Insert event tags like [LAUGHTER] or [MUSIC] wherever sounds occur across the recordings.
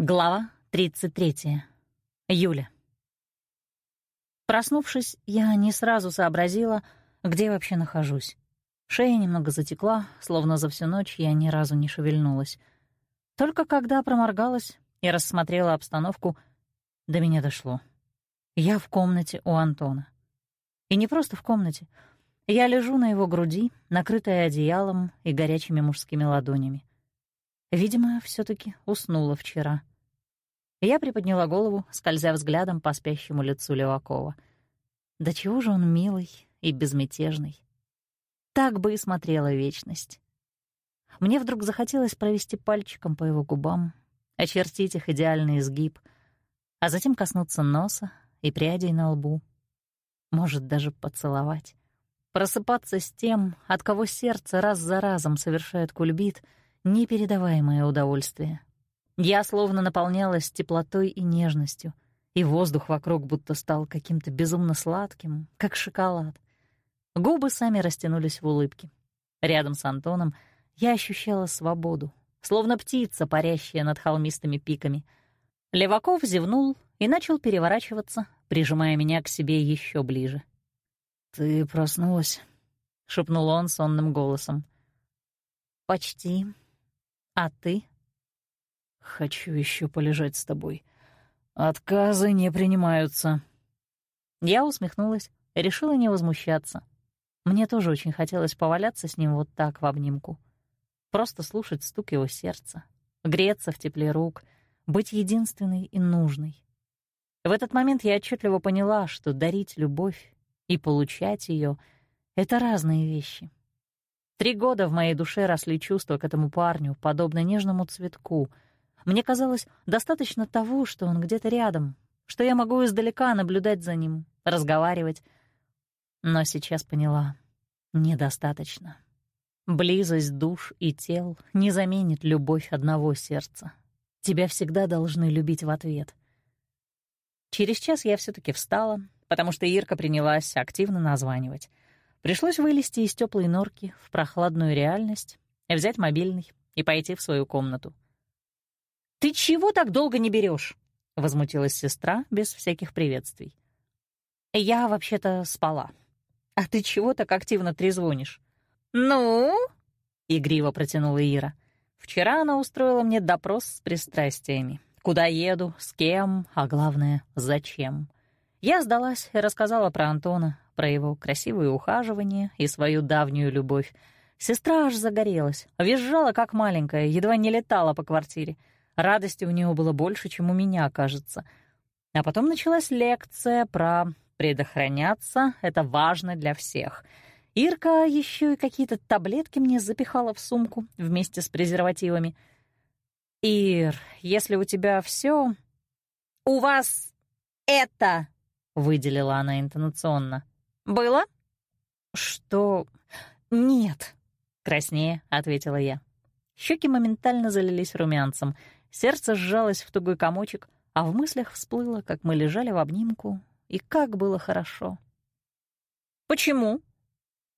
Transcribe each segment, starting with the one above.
Глава 33. Юля. Проснувшись, я не сразу сообразила, где вообще нахожусь. Шея немного затекла, словно за всю ночь я ни разу не шевельнулась. Только когда проморгалась и рассмотрела обстановку, до меня дошло. Я в комнате у Антона. И не просто в комнате. Я лежу на его груди, накрытая одеялом и горячими мужскими ладонями. Видимо, все таки уснула вчера. Я приподняла голову, скользя взглядом по спящему лицу Левакова. Да чего же он милый и безмятежный. Так бы и смотрела вечность. Мне вдруг захотелось провести пальчиком по его губам, очертить их идеальный изгиб, а затем коснуться носа и прядей на лбу. Может, даже поцеловать. Просыпаться с тем, от кого сердце раз за разом совершает кульбит — непередаваемое удовольствие. Я словно наполнялась теплотой и нежностью, и воздух вокруг будто стал каким-то безумно сладким, как шоколад. Губы сами растянулись в улыбке. Рядом с Антоном я ощущала свободу, словно птица, парящая над холмистыми пиками. Леваков зевнул и начал переворачиваться, прижимая меня к себе еще ближе. «Ты проснулась?» — шепнул он сонным голосом. «Почти», а ты? Хочу еще полежать с тобой. Отказы не принимаются. Я усмехнулась, решила не возмущаться. Мне тоже очень хотелось поваляться с ним вот так в обнимку. Просто слушать стук его сердца, греться в тепле рук, быть единственной и нужной. В этот момент я отчетливо поняла, что дарить любовь и получать ее — это разные вещи. Три года в моей душе росли чувства к этому парню, подобно нежному цветку. Мне казалось, достаточно того, что он где-то рядом, что я могу издалека наблюдать за ним, разговаривать. Но сейчас поняла — недостаточно. Близость душ и тел не заменит любовь одного сердца. Тебя всегда должны любить в ответ. Через час я все таки встала, потому что Ирка принялась активно названивать. Пришлось вылезти из теплой норки в прохладную реальность, взять мобильный и пойти в свою комнату. «Ты чего так долго не берешь? возмутилась сестра без всяких приветствий. «Я вообще-то спала. А ты чего так активно трезвонишь?» «Ну?» — игриво протянула Ира. «Вчера она устроила мне допрос с пристрастиями. Куда еду, с кем, а главное, зачем. Я сдалась и рассказала про Антона, про его красивые ухаживания и свою давнюю любовь. Сестра аж загорелась, визжала как маленькая, едва не летала по квартире. Радости у нее было больше, чем у меня, кажется. А потом началась лекция про «предохраняться — это важно для всех». Ирка еще и какие-то таблетки мне запихала в сумку вместе с презервативами. «Ир, если у тебя все, «У вас это!» — выделила она интонационно. «Было?» «Что? Нет», — краснее ответила я. Щеки моментально залились румянцем, сердце сжалось в тугой комочек, а в мыслях всплыло, как мы лежали в обнимку, и как было хорошо. «Почему?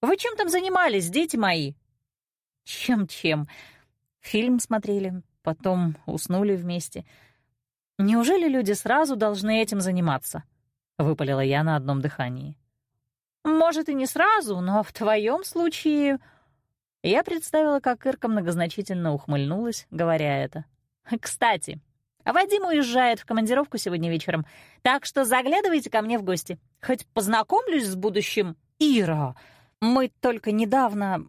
Вы чем там занимались, дети мои?» «Чем-чем? Фильм смотрели, потом уснули вместе. Неужели люди сразу должны этим заниматься?» — выпалила я на одном дыхании. Может, и не сразу, но в твоем случае...» Я представила, как Ирка многозначительно ухмыльнулась, говоря это. [LAUGHS] «Кстати, Вадим уезжает в командировку сегодня вечером, так что заглядывайте ко мне в гости. Хоть познакомлюсь с будущим Ира. Мы только недавно...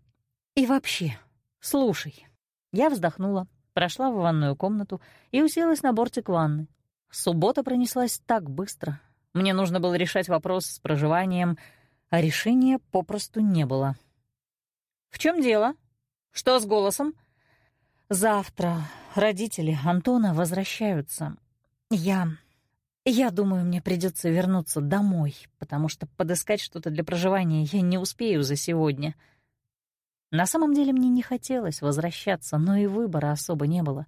И вообще, слушай». Я вздохнула, прошла в ванную комнату и уселась на бортик ванны. Суббота пронеслась так быстро. Мне нужно было решать вопрос с проживанием — а решения попросту не было. «В чем дело? Что с голосом?» «Завтра родители Антона возвращаются. Я... Я думаю, мне придется вернуться домой, потому что подыскать что-то для проживания я не успею за сегодня». На самом деле мне не хотелось возвращаться, но и выбора особо не было.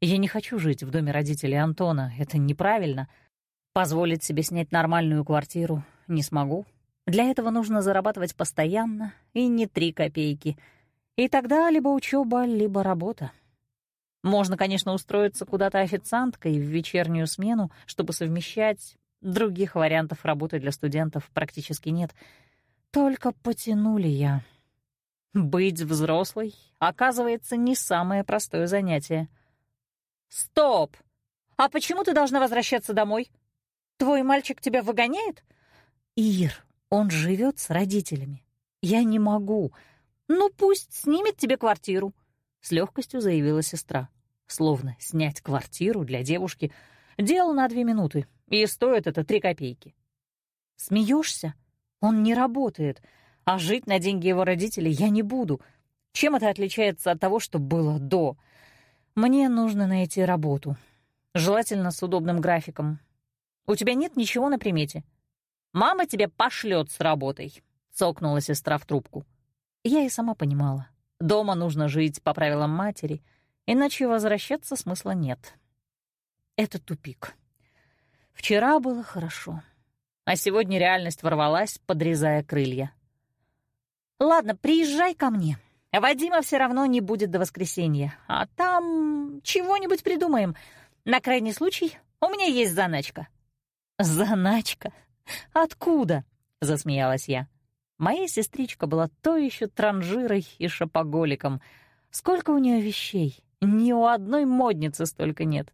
Я не хочу жить в доме родителей Антона, это неправильно. Позволить себе снять нормальную квартиру не смогу, для этого нужно зарабатывать постоянно и не три копейки. И тогда либо учеба, либо работа. Можно, конечно, устроиться куда-то официанткой в вечернюю смену, чтобы совмещать. Других вариантов работы для студентов практически нет. Только потянули я. Быть взрослой, оказывается, не самое простое занятие. «Стоп! А почему ты должна возвращаться домой? Твой мальчик тебя выгоняет?» «Ир, он живет с родителями. Я не могу. Ну, пусть снимет тебе квартиру», — с легкостью заявила сестра. Словно снять квартиру для девушки — дело на две минуты, и стоит это три копейки. Смеешься? Он не работает, а жить на деньги его родителей я не буду. Чем это отличается от того, что было до? Мне нужно найти работу. Желательно с удобным графиком. У тебя нет ничего на примете? Мама тебя пошлет с работой, — цокнула сестра в трубку. Я и сама понимала. Дома нужно жить по правилам матери — Иначе возвращаться смысла нет. Это тупик. Вчера было хорошо, а сегодня реальность ворвалась, подрезая крылья. «Ладно, приезжай ко мне. Вадима все равно не будет до воскресенья, а там чего-нибудь придумаем. На крайний случай у меня есть заначка». «Заначка? Откуда?» — засмеялась я. Моя сестричка была то еще транжирой и шопоголиком. Сколько у нее вещей, ни у одной модницы столько нет.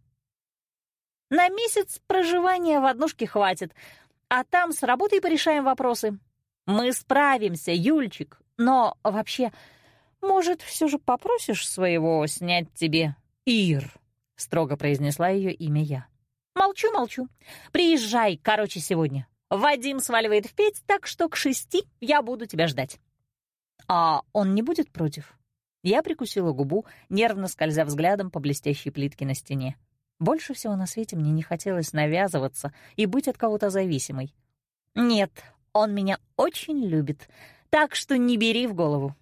На месяц проживания в однушке хватит, а там с работой порешаем вопросы. Мы справимся, Юльчик, но вообще, может, все же попросишь своего снять тебе Ир?» — строго произнесла ее имя я. «Молчу, молчу. Приезжай, короче, сегодня. Вадим сваливает в петь, так что к шести я буду тебя ждать». «А он не будет против?» Я прикусила губу, нервно скользя взглядом по блестящей плитке на стене. Больше всего на свете мне не хотелось навязываться и быть от кого-то зависимой. «Нет, он меня очень любит, так что не бери в голову».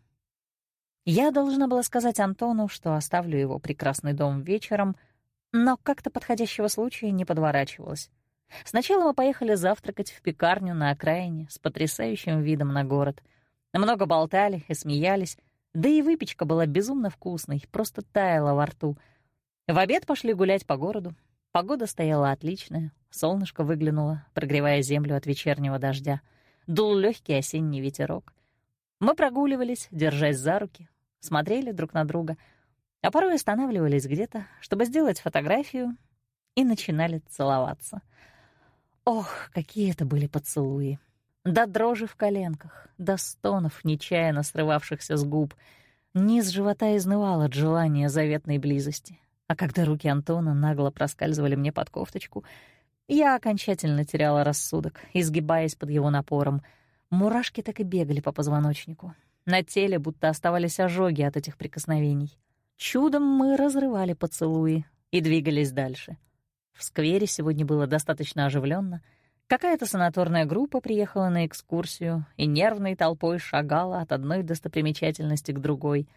Я должна была сказать Антону, что оставлю его прекрасный дом вечером, но как-то подходящего случая не подворачивалось. Сначала мы поехали завтракать в пекарню на окраине с потрясающим видом на город. Много болтали и смеялись, да и выпечка была безумно вкусной, просто таяла во рту. В обед пошли гулять по городу. Погода стояла отличная, солнышко выглянуло, прогревая землю от вечернего дождя. Дул легкий осенний ветерок. Мы прогуливались, держась за руки, смотрели друг на друга, а порой останавливались где-то, чтобы сделать фотографию, и начинали целоваться. Ох, какие это были поцелуи! До дрожи в коленках, до стонов, нечаянно срывавшихся с губ. Низ живота изнывал от желания заветной близости. А когда руки Антона нагло проскальзывали мне под кофточку, я окончательно теряла рассудок, изгибаясь под его напором. Мурашки так и бегали по позвоночнику. На теле будто оставались ожоги от этих прикосновений. Чудом мы разрывали поцелуи и двигались дальше. В сквере сегодня было достаточно оживленно — Какая-то санаторная группа приехала на экскурсию и нервной толпой шагала от одной достопримечательности к другой.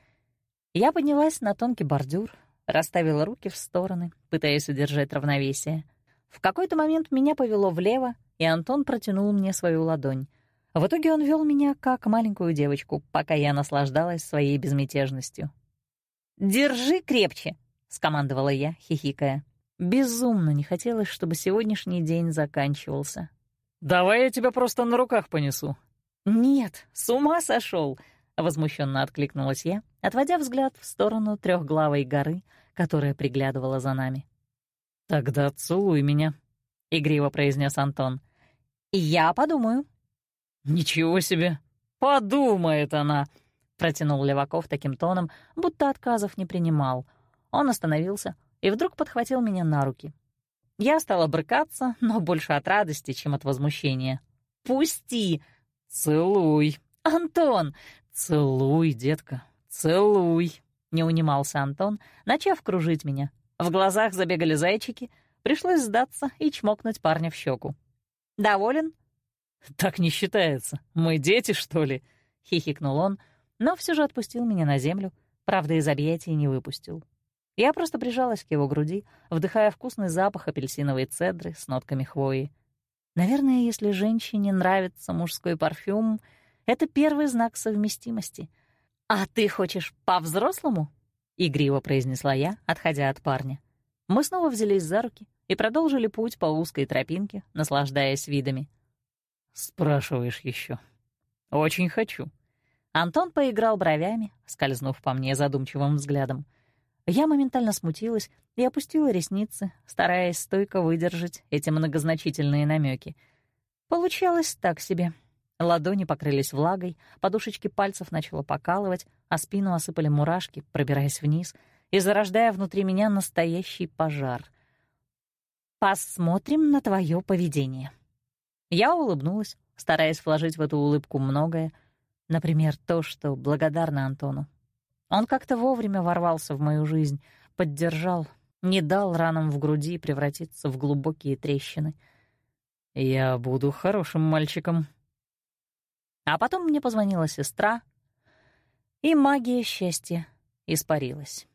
Я поднялась на тонкий бордюр, расставила руки в стороны, пытаясь удержать равновесие. В какой-то момент меня повело влево, и Антон протянул мне свою ладонь. В итоге он вел меня как маленькую девочку, пока я наслаждалась своей безмятежностью. «Держи крепче!» — скомандовала я, хихикая. Безумно не хотелось, чтобы сегодняшний день заканчивался. «Давай я тебя просто на руках понесу». «Нет, с ума сошел!» — возмущенно откликнулась я, отводя взгляд в сторону трехглавой горы, которая приглядывала за нами. «Тогда целуй меня», — игриво произнес Антон. «Я подумаю». «Ничего себе! Подумает она!» — протянул Леваков таким тоном, будто отказов не принимал. Он остановился, и вдруг подхватил меня на руки. Я стала брыкаться, [LAUGHS] но больше от радости, чем от возмущения. «Пусти!» «Целуй!» «Антон!» «Целуй, детка, целуй!» Не унимался Антон, начав кружить меня. В глазах забегали зайчики, пришлось сдаться и чмокнуть парня в щеку. «Доволен?» «Так не считается. Мы дети, что ли?» — хихикнул он, но все же отпустил меня на землю, правда, из объятий не выпустил. Я просто прижалась к его груди, вдыхая вкусный запах апельсиновой цедры с нотками хвои. Наверное, если женщине нравится мужской парфюм, это первый знак совместимости. «А ты хочешь по-взрослому?» — игриво произнесла я, отходя от парня. Мы снова взялись за руки и продолжили путь по узкой тропинке, наслаждаясь видами. «Спрашиваешь еще. Очень хочу». Антон поиграл бровями, скользнув по мне задумчивым взглядом. Я моментально смутилась и опустила ресницы, стараясь стойко выдержать эти многозначительные намеки. Получалось так себе. Ладони покрылись влагой, подушечки пальцев начало покалывать, а спину осыпали мурашки, пробираясь вниз и зарождая внутри меня настоящий пожар. «Посмотрим на твое поведение». Я улыбнулась, стараясь вложить в эту улыбку многое, например, то, что благодарна Антону. Он как-то вовремя ворвался в мою жизнь, поддержал, не дал ранам в груди превратиться в глубокие трещины. «Я буду хорошим мальчиком», а потом мне позвонила сестра, и магия счастья испарилась.